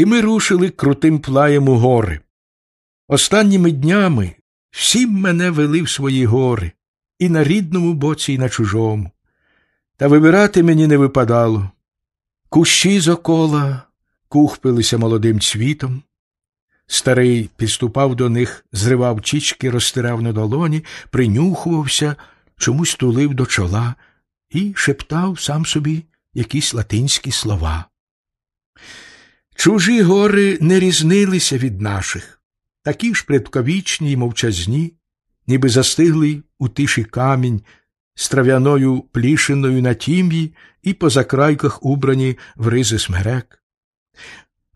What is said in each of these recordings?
і ми рушили крутим плаєм у гори. Останніми днями всім мене вели в свої гори, і на рідному боці, і на чужому. Та вибирати мені не випадало. Кущі зокола кухпилися молодим цвітом. Старий підступав до них, зривав чічки, розтирав на долоні, принюхувався, чомусь тулив до чола і шептав сам собі якісь латинські слова. Чужі гори не різнилися від наших, такі ж предковічні й мовчазні, ніби застиглий у тиші камінь, з трав'яною плішиною на тім'ї і по закрайках убрані в ризи смерек.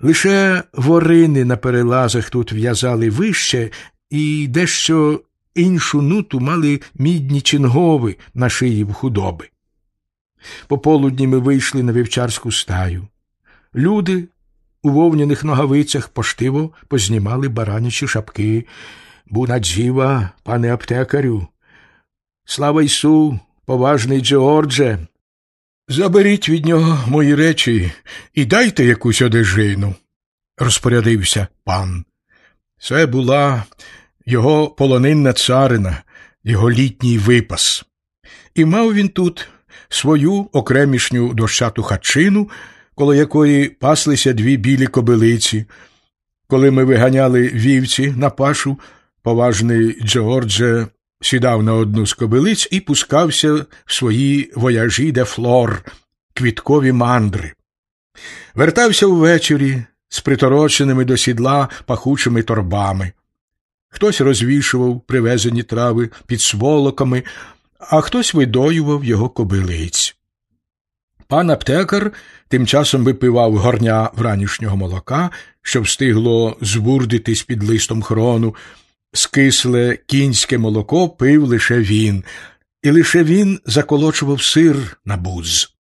Лише ворини на перелазах тут в'язали вище і дещо іншу нуту мали мідні чингови на шиї в худоби. Пополудні ми вийшли на вівчарську стаю. Люди у вовняних ногавицях поштиво познімали баранячі шапки. Бунадзіва, пане аптекарю. Слава Ісу, поважний Джордже. Заберіть від нього мої речі і дайте якусь одежину, розпорядився пан. Це була його полонинна царина, його літній випас. І мав він тут свою окремішню дощату хатчину, коло якої паслися дві білі кобилиці. Коли ми виганяли вівці на пашу, поважний Джордже сідав на одну з кобилиць і пускався в свої вояжі де флор, квіткові мандри. Вертався ввечері з притороченими до сідла пахучими торбами. Хтось розвішував привезені трави під сволоками, а хтось видоював його кобилиць. Пан аптекар тим часом випивав горня вранішнього молока, що встигло збурдитись під листом хрону, скисле кінське молоко пив лише він, і лише він заколочував сир на буз.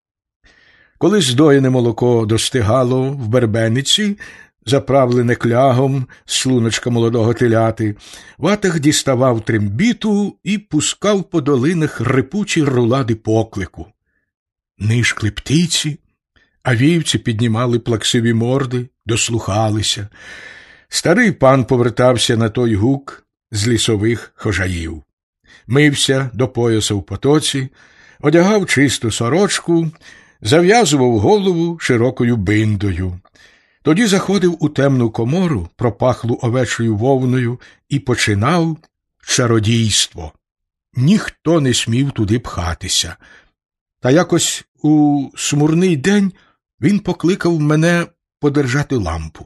Коли здоєне молоко достигало в бербениці, заправлене клягом слуночка молодого теляти, ватах діставав трембіту і пускав по долинах рипучі рулади поклику. Нишкли птиці, а вівці піднімали плаксиві морди, дослухалися. Старий пан повертався на той гук з лісових хожаїв. Мився до пояса в потоці, одягав чисту сорочку, зав'язував голову широкою биндою. Тоді заходив у темну комору, пропахлу овечою вовною, і починав чародійство. Ніхто не смів туди пхатися. Та якось у смурний день він покликав мене подержати лампу.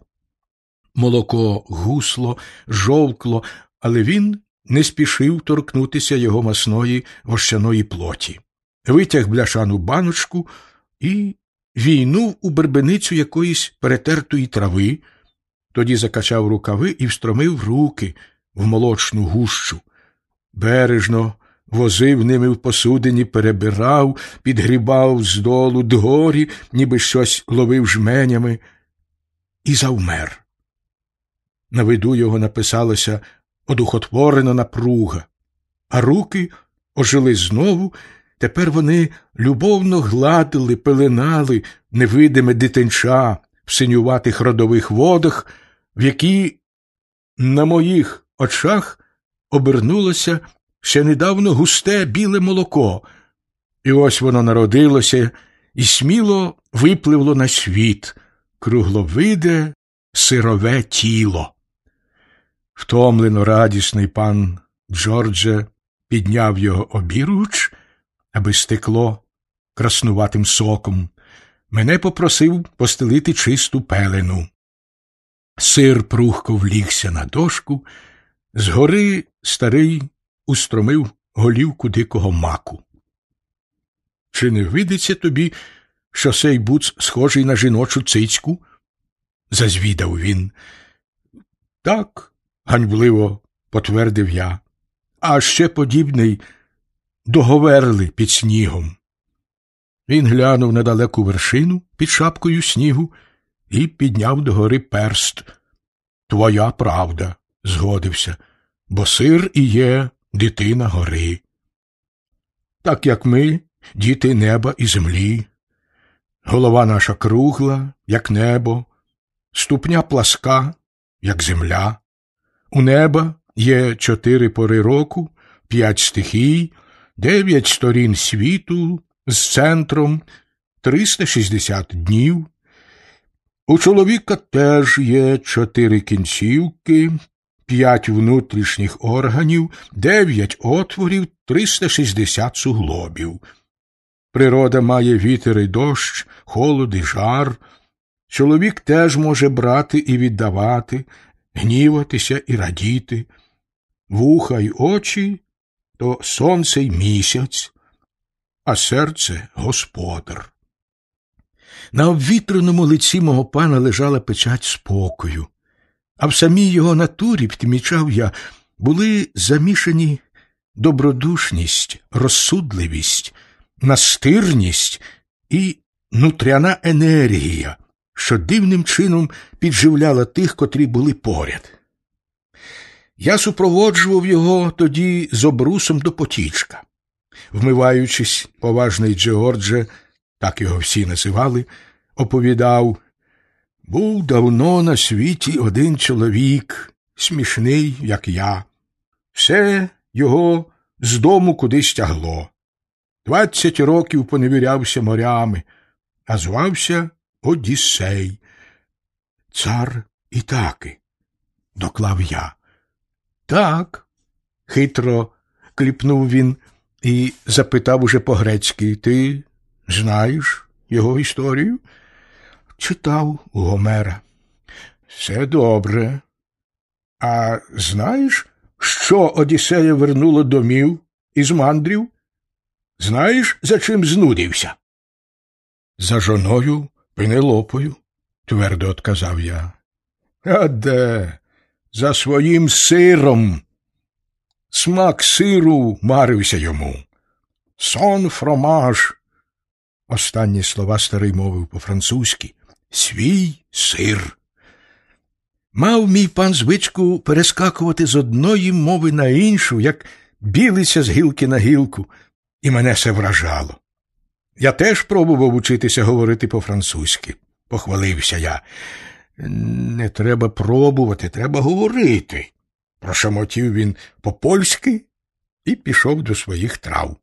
Молоко гусло, жовкло, але він не спішив торкнутися його масної вощаної плоті. Витяг бляшану баночку і війнув у бербеницю якоїсь перетертої трави, тоді закачав рукави і встромив руки в молочну гущу. Бережно возив ними в посудині, перебирав, підгрібав здолу дгорі, ніби щось ловив жменями, і завмер. На виду його написалося одухотворена напруга, а руки ожили знову Тепер вони любовно гладили, пеленали невидиме дитинча в синюватих родових водах, в які на моїх очах обернулося ще недавно густе біле молоко, і ось воно народилося і сміло випливло на світ, кругловиде, сирове тіло. Втомлено радісний пан Джордже підняв його обіруч аби стекло краснуватим соком, мене попросив постелити чисту пелену. Сир прухко влігся на дошку, згори старий устромив голівку дикого маку. Чи не видиться тобі, що сей буц схожий на жіночу цицьку? зазвідав він. Так, ганьбливо потвердив я, а ще подібний договерли під снігом. Він глянув на далеку вершину під шапкою снігу і підняв догори перст. Твоя правда, згодився, бо сир і є дитина гори. Так як ми, діти неба і землі. Голова наша кругла, як небо, ступня пласка, як земля. У неба є чотири пори року, п'ять стихій, дев'ять сторін світу з центром 360 днів. У чоловіка теж є чотири кінцівки, п'ять внутрішніх органів, дев'ять отворів, 360 суглобів. Природа має вітер і дощ, холод і жар. Чоловік теж може брати і віддавати, гніватися і радіти, вуха й очі то сонце й місяць, а серце господар. На обвітреному лиці мого пана лежала печать спокою, а в самій його натурі, втімічав я, були замішані добродушність, розсудливість, настирність і нутряна енергія, що дивним чином підживляла тих, котрі були поряд. Я супроводжував його тоді з обрусом до потічка. Вмиваючись, поважний Джеордже, так його всі називали, оповідав був давно на світі один чоловік, смішний, як я. Все його з дому кудись тягло. Двадцять років поневірявся морями, а звався Одіссей. Цар Ітаки, доклав я. Так, хитро кліпнув він і запитав уже по-грецьки Ти знаєш його історію? Читав Гомера. Все добре. А знаєш, що Одіссея вернуло домів із мандрів? Знаєш, за чим знудився? За жоною Пенелопою, твердо отказав я. А де? За своїм сиром. Смак сиру марився йому. Сон фромаж. Останні слова старий мовив по-французьки. Свій сир. Мав мій пан звичку перескакувати з одної мови на іншу, як білиться з гілки на гілку, і мене все вражало. Я теж пробував учитися говорити по-французьки, похвалився я. Не треба пробувати, треба говорити. Прошамотів він по польськи і пішов до своїх трав.